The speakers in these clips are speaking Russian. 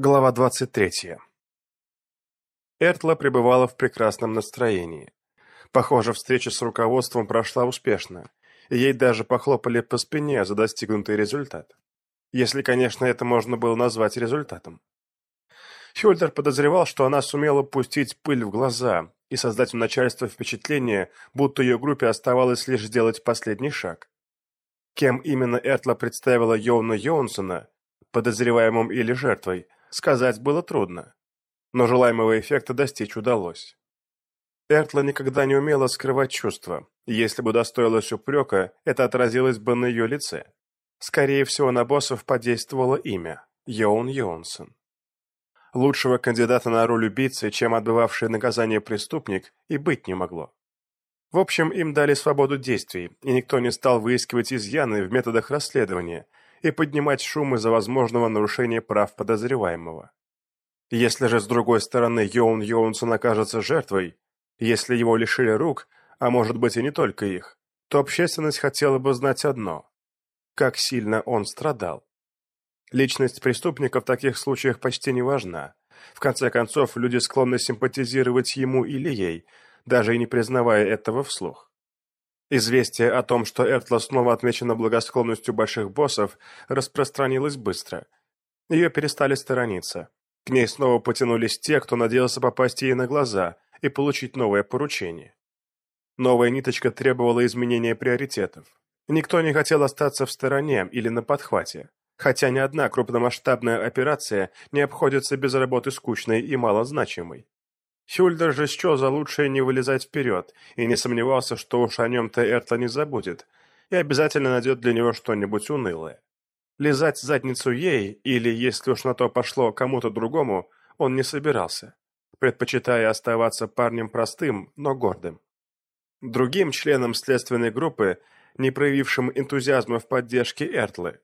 Глава 23. Эртла пребывала в прекрасном настроении. Похоже, встреча с руководством прошла успешно, ей даже похлопали по спине за достигнутый результат. Если, конечно, это можно было назвать результатом. Хюльдер подозревал, что она сумела пустить пыль в глаза и создать у начальства впечатление, будто ее группе оставалось лишь сделать последний шаг. Кем именно Эртла представила Йоуна Йонсона, подозреваемым или жертвой, сказать было трудно, но желаемого эффекта достичь удалось. Эртла никогда не умела скрывать чувства, если бы удостоилась упрека, это отразилось бы на ее лице. Скорее всего, на боссов подействовало имя – Йоун Йонсон. Лучшего кандидата на роль убийцы, чем отбывавший наказание преступник, и быть не могло. В общем, им дали свободу действий, и никто не стал выискивать изъяны в методах расследования – и поднимать шум из-за возможного нарушения прав подозреваемого. Если же с другой стороны Йоун Йоунсон окажется жертвой, если его лишили рук, а может быть и не только их, то общественность хотела бы знать одно – как сильно он страдал. Личность преступника в таких случаях почти не важна. В конце концов, люди склонны симпатизировать ему или ей, даже и не признавая этого вслух. Известие о том, что Эртла снова отмечена благосклонностью больших боссов, распространилось быстро. Ее перестали сторониться. К ней снова потянулись те, кто надеялся попасть ей на глаза и получить новое поручение. Новая ниточка требовала изменения приоритетов. Никто не хотел остаться в стороне или на подхвате, хотя ни одна крупномасштабная операция не обходится без работы скучной и малозначимой. Хюльдер же счел за лучшее не вылезать вперед и не сомневался, что уж о нем-то Эртла не забудет и обязательно найдет для него что-нибудь унылое. Лизать задницу ей, или, если уж на то пошло, кому-то другому, он не собирался, предпочитая оставаться парнем простым, но гордым. Другим членом следственной группы, не проявившим энтузиазма в поддержке Эртлы,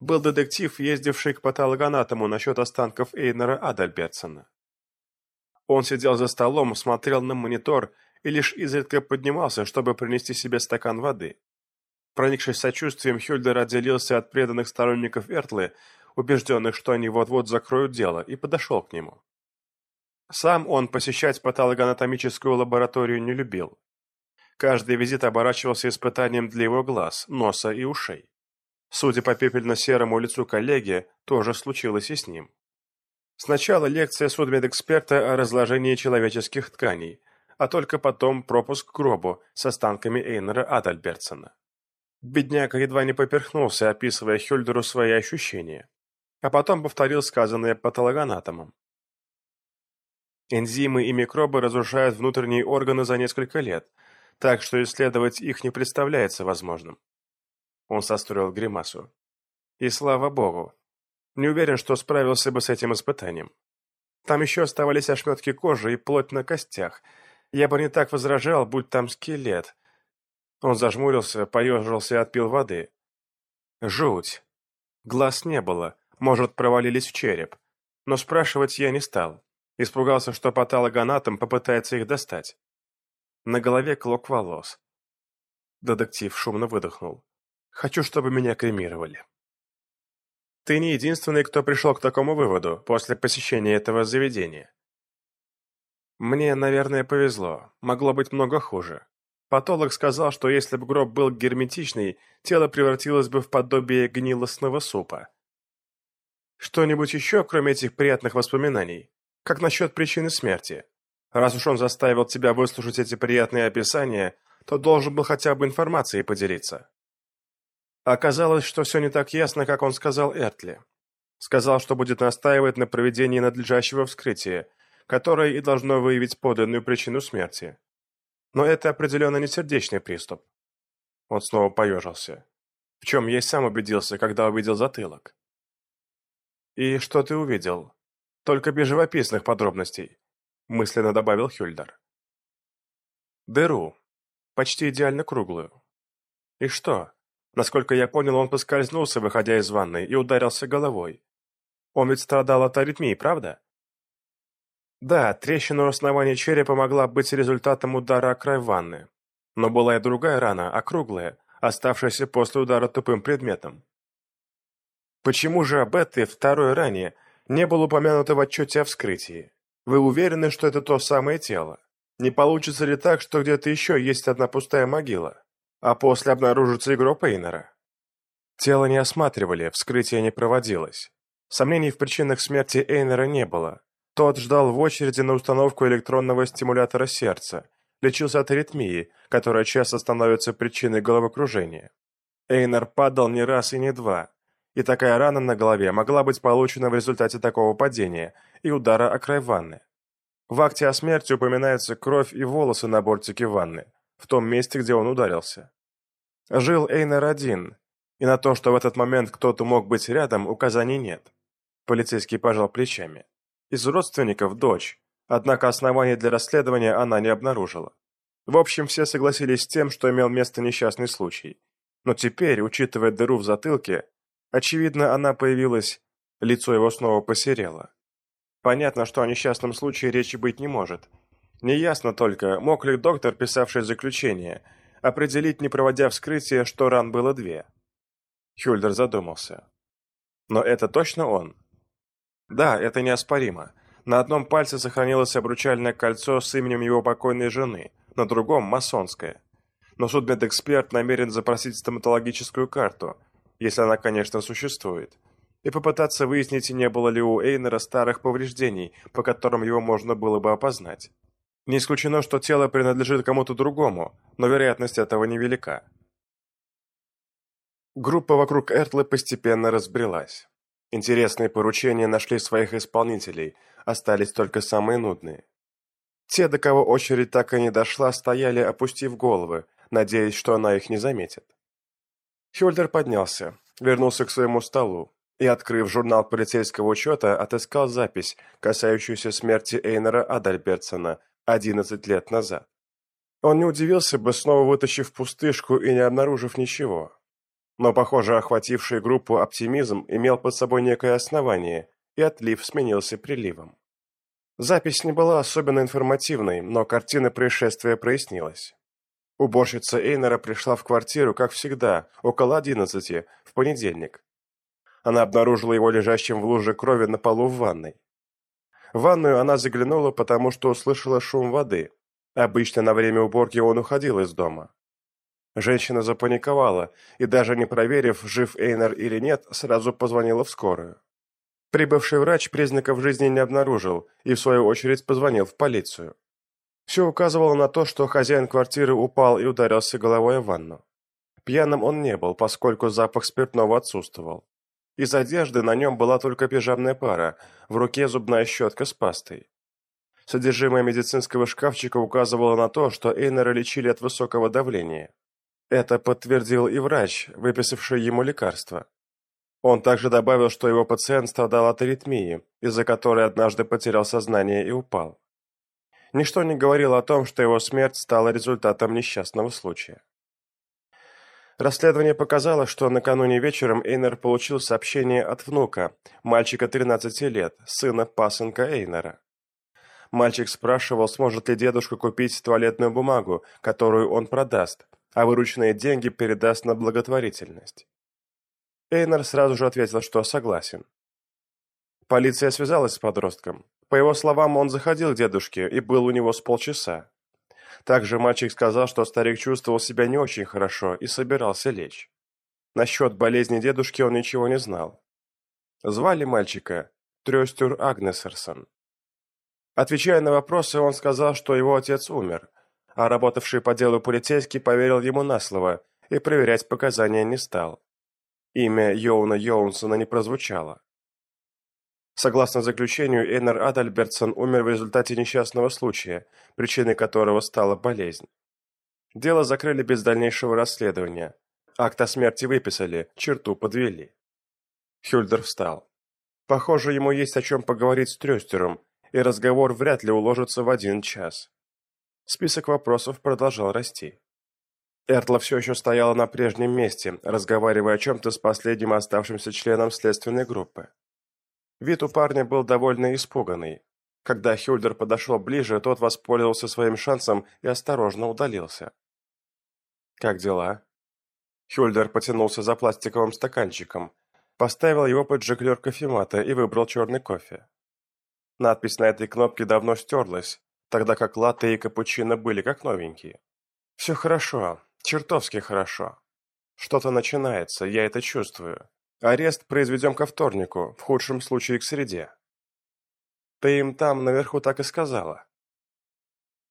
был детектив, ездивший к патологоанатому насчет останков Эйнера Адальбертсона. Он сидел за столом, смотрел на монитор и лишь изредка поднимался, чтобы принести себе стакан воды. Проникшись сочувствием, Хюльдер отделился от преданных сторонников Эртлы, убежденных, что они вот-вот закроют дело, и подошел к нему. Сам он посещать патологоанатомическую лабораторию не любил. Каждый визит оборачивался испытанием для его глаз, носа и ушей. Судя по пепельно-серому лицу коллеги, тоже случилось и с ним. Сначала лекция судмедэксперта о разложении человеческих тканей, а только потом пропуск к гробу с останками Эйнера Адальбертсона. Бедняга едва не поперхнулся, описывая Хюльдеру свои ощущения, а потом повторил сказанное патологоанатомом. Энзимы и микробы разрушают внутренние органы за несколько лет, так что исследовать их не представляется возможным. Он состроил гримасу. И слава богу, не уверен, что справился бы с этим испытанием. Там еще оставались ошметки кожи и плоть на костях. Я бы не так возражал, будь там скелет. Он зажмурился, поежился и отпил воды. Жуть. Глаз не было, может, провалились в череп. Но спрашивать я не стал. Испугался, что патологоанатом попытается их достать. На голове клок волос. Детектив шумно выдохнул. «Хочу, чтобы меня кремировали». Ты не единственный, кто пришел к такому выводу после посещения этого заведения. Мне, наверное, повезло. Могло быть много хуже. Патолог сказал, что если бы гроб был герметичный, тело превратилось бы в подобие гнилостного супа. Что-нибудь еще, кроме этих приятных воспоминаний? Как насчет причины смерти? Раз уж он заставил тебя выслушать эти приятные описания, то должен был хотя бы информацией поделиться. Оказалось, что все не так ясно, как он сказал Эртли. Сказал, что будет настаивать на проведении надлежащего вскрытия, которое и должно выявить подлинную причину смерти. Но это определенно не сердечный приступ. Он снова поежился. В чем я и сам убедился, когда увидел затылок. «И что ты увидел?» «Только без живописных подробностей», — мысленно добавил Хюльдер. «Дыру. Почти идеально круглую. И что?» Насколько я понял, он поскользнулся, выходя из ванной, и ударился головой. Он ведь страдал от аритмии, правда? Да, трещина у основания черепа могла быть результатом удара о край ванны. Но была и другая рана, округлая, оставшаяся после удара тупым предметом. Почему же об этой второй ране Не было упомянуто в отчете о вскрытии. Вы уверены, что это то самое тело? Не получится ли так, что где-то еще есть одна пустая могила, а после обнаружится и гроб Эйнера? Тело не осматривали, вскрытие не проводилось. Сомнений в причинах смерти Эйнера не было. Тот ждал в очереди на установку электронного стимулятора сердца, лечился от аритмии, которая часто становится причиной головокружения. Эйнер падал не раз и не два, и такая рана на голове могла быть получена в результате такого падения и удара о край ванны. В акте о смерти упоминается кровь и волосы на бортике ванны, в том месте, где он ударился. Жил Эйнер один, и на то, что в этот момент кто-то мог быть рядом, указаний нет. Полицейский пожал плечами. Из родственников – дочь, однако оснований для расследования она не обнаружила. В общем, все согласились с тем, что имел место несчастный случай. Но теперь, учитывая дыру в затылке, очевидно, она появилась, лицо его снова посерело. Понятно, что о несчастном случае речи быть не может. Неясно только, мог ли доктор, писавший заключение, определить, не проводя вскрытие, что ран было две. Хюльдер задумался. Но это точно он? Да, это неоспоримо. На одном пальце сохранилось обручальное кольцо с именем его покойной жены, на другом – масонское. Но судмедэксперт намерен запросить стоматологическую карту, если она, конечно, существует, и попытаться выяснить, не было ли у Эйнера старых повреждений, по которым его можно было бы опознать. Не исключено, что тело принадлежит кому-то другому, но вероятность этого невелика. Группа вокруг Эртлы постепенно разбрелась. Интересные поручения нашли своих исполнителей, остались только самые нудные. Те, до кого очередь так и не дошла, стояли, опустив головы, надеясь, что она их не заметит. Хюльдер поднялся, вернулся к своему столу и, открыв журнал полицейского учета, отыскал запись, касающуюся смерти Эйнера Адальбертсона 11 лет назад. Он не удивился бы, снова вытащив пустышку и не обнаружив ничего. Но, похоже, охвативший группу оптимизм имел под собой некое основание, и отлив сменился приливом. Запись не была особенно информативной, но картина происшествия прояснилась. Уборщица Эйнера пришла в квартиру, как всегда, около одиннадцати, в понедельник. Она обнаружила его лежащим в луже крови на полу в ванной. В ванную она заглянула, потому что услышала шум воды. Обычно на время уборки он уходил из дома. Женщина запаниковала и, даже не проверив, жив Эйнер или нет, сразу позвонила в скорую. Прибывший врач признаков жизни не обнаружил и, в свою очередь, позвонил в полицию. Все указывало на то, что хозяин квартиры упал и ударился головой о ванну. Пьяным он не был, поскольку запах спиртного отсутствовал. Из одежды на нем была только пижамная пара, в руке зубная щетка с пастой. Содержимое медицинского шкафчика указывало на то, что Эйнера лечили от высокого давления. Это подтвердил и врач, выписавший ему лекарства. Он также добавил, что его пациент страдал от аритмии, из-за которой однажды потерял сознание и упал. Ничто не говорило о том, что его смерть стала результатом несчастного случая. Расследование показало, что накануне вечером Эйнер получил сообщение от внука, мальчика 13 лет, сына пасынка Эйнера. Мальчик спрашивал, сможет ли дедушка купить туалетную бумагу, которую он продаст, а вырученные деньги передаст на благотворительность. Эйнер сразу же ответил, что согласен. Полиция связалась с подростком. По его словам, он заходил к дедушке и был у него с полчаса. Также мальчик сказал, что старик чувствовал себя не очень хорошо и собирался лечь. Насчет болезни дедушки он ничего не знал. Звали мальчика Трёстюр Агнесерсон. Отвечая на вопросы, он сказал, что его отец умер, а работавший по делу полицейский поверил ему на слово и проверять показания не стал. Имя Йоуна Йоунсона не прозвучало. Согласно заключению, Эйнер Адальбертсон умер в результате несчастного случая, причиной которого стала болезнь. Дело закрыли без дальнейшего расследования. Акт о смерти выписали, черту подвели. Хюльдер встал. Похоже, ему есть о чем поговорить с Трёстером, и разговор вряд ли уложится в один час. Список вопросов продолжал расти. Эртла все еще стояла на прежнем месте, разговаривая о чем-то с последним оставшимся членом следственной группы. Вид у парня был довольно испуганный. Когда Хюльдер подошел ближе, тот воспользовался своим шансом и осторожно удалился. «Как дела?» Хюльдер потянулся за пластиковым стаканчиком. поставил его под жиклер кофемата и выбрал черный кофе. Надпись на этой кнопке давно стерлась, тогда как латте и капучино были как новенькие. Все хорошо, чертовски хорошо. Что-то начинается, я это чувствую. Арест произведем ко вторнику, в худшем случае к среде. Ты им там наверху так и сказала.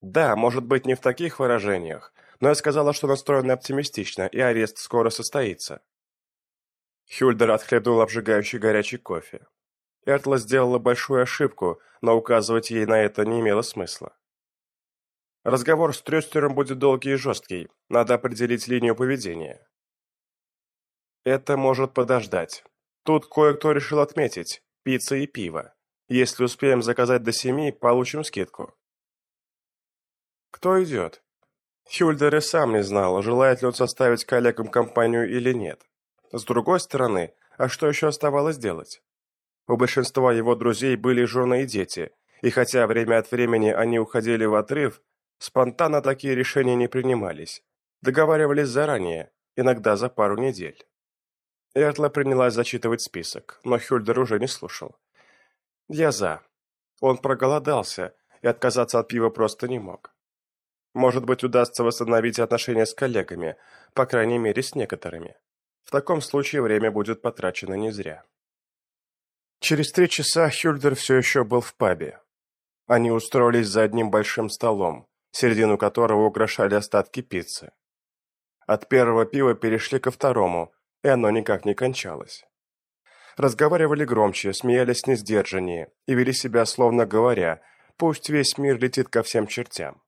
Да, может быть, не в таких выражениях, но я сказала, что настроена оптимистично, и арест скоро состоится. Хюльдер отхлебнул обжигающий горячий кофе. Эртла сделала большую ошибку, но указывать ей на это не имело смысла. Разговор с Трёстером будет долгий и жесткий, надо определить линию поведения. Это может подождать. Тут кое-кто решил отметить. Пицца и пиво. Если успеем заказать до семи, получим скидку. Кто идет? Хюльдер и сам не знал, желает ли он составить коллегам компанию или нет. С другой стороны, а что еще оставалось делать? У большинства его друзей были жены и дети, и хотя время от времени они уходили в отрыв, спонтанно такие решения не принимались. Договаривались заранее, иногда за пару недель. Эртла принялась зачитывать список, но Хюльдер уже не слушал. «Я за». Он проголодался и отказаться от пива просто не мог. Может быть, удастся восстановить отношения с коллегами, по крайней мере, с некоторыми. В таком случае время будет потрачено не зря. Через три часа Хюльдер все еще был в пабе. Они устроились за одним большим столом, середину которого украшали остатки пиццы. От первого пива перешли ко второму, и оно никак не кончалось. Разговаривали громче, смеялись несдержаннее и вели себя, словно говоря, пусть весь мир летит ко всем чертям.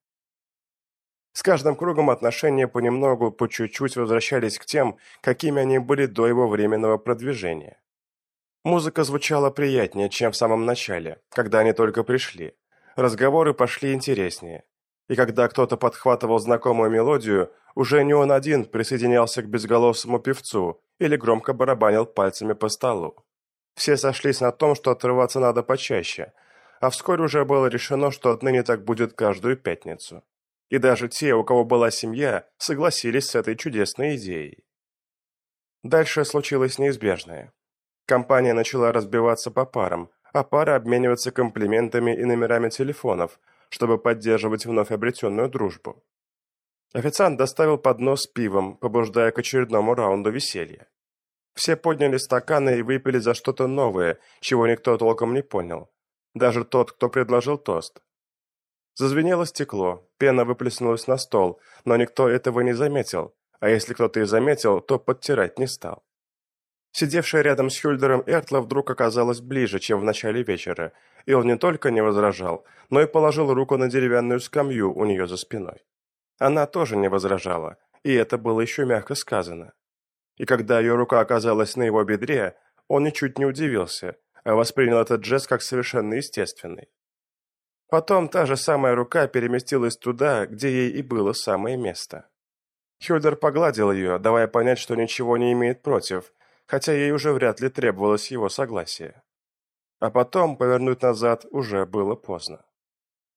С каждым кругом отношения понемногу, по чуть-чуть возвращались к тем, какими они были до его временного продвижения. Музыка звучала приятнее, чем в самом начале, когда они только пришли. Разговоры пошли интереснее. И когда кто-то подхватывал знакомую мелодию, уже не он один присоединялся к безголосому певцу или громко барабанил пальцами по столу. Все сошлись на том, что отрываться надо почаще, а вскоре уже было решено, что отныне так будет каждую пятницу. И даже те, у кого была семья, согласились с этой чудесной идеей. Дальше случилось неизбежное. Компания начала разбиваться по парам, а пары обмениваться комплиментами и номерами телефонов, чтобы поддерживать вновь обретенную дружбу. Официант доставил поднос с пивом, побуждая к очередному раунду веселья. Все подняли стаканы и выпили за что-то новое, чего никто толком не понял. Даже тот, кто предложил тост. Зазвенело стекло, пена выплеснулась на стол, но никто этого не заметил, а если кто-то и заметил, то подтирать не стал. Сидевшая рядом с Хюльдером Эртла вдруг оказалась ближе, чем в начале вечера, и он не только не возражал, но и положил руку на деревянную скамью у нее за спиной. Она тоже не возражала, и это было еще мягко сказано. И когда ее рука оказалась на его бедре, он ничуть не удивился, а воспринял этот жест как совершенно естественный. Потом та же самая рука переместилась туда, где ей и было самое место. Хюльдер погладил ее, давая понять, что ничего не имеет против, хотя ей уже вряд ли требовалось его согласие. А потом повернуть назад уже было поздно.